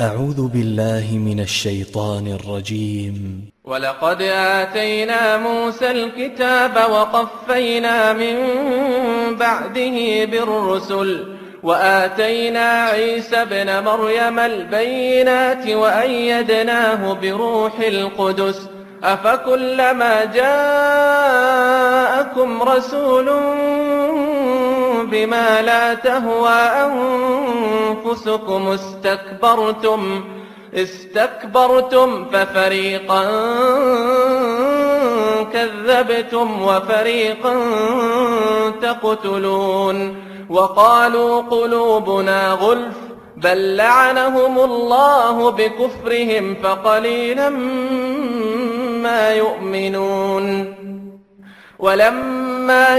أعوذ بالله من الشيطان الرجيم. ولقد آتينا موسى الكتاب وقفينا من بعده بالرسل وآتينا عيسى ابن مريم البينات وأيدناه بروح القدس. أفكلما جاءكم رسول بما لا تهوى أنفسكم استكبرتم استكبرتم ففريقا كذبتم وفريقا تقتلون. وقالوا قلوبنا غلف بل لعنهم الله بكفرهم فقليلا ما يؤمنون. ولما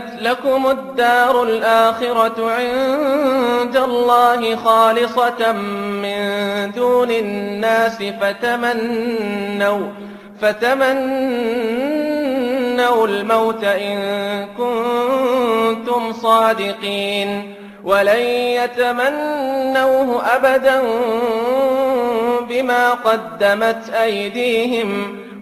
كانت لكم الدار الآخرة عند الله خالصة من دون الناس فتمنوا فتمنوا الموت إن كنتم صادقين. ولن يتمنوه أبدا بما قدمت أيديهم.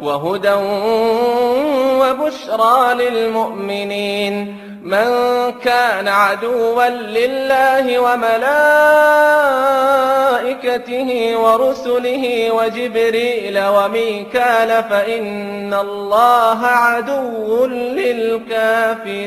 وهدى وبشرى للمؤمنين من كان عدوا لله وملائكته ورسله وجبريل وميكال فإن الله عدو للكافرين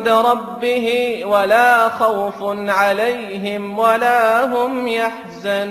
عند ربه ولا خوف عليهم ولا هم يحزنون.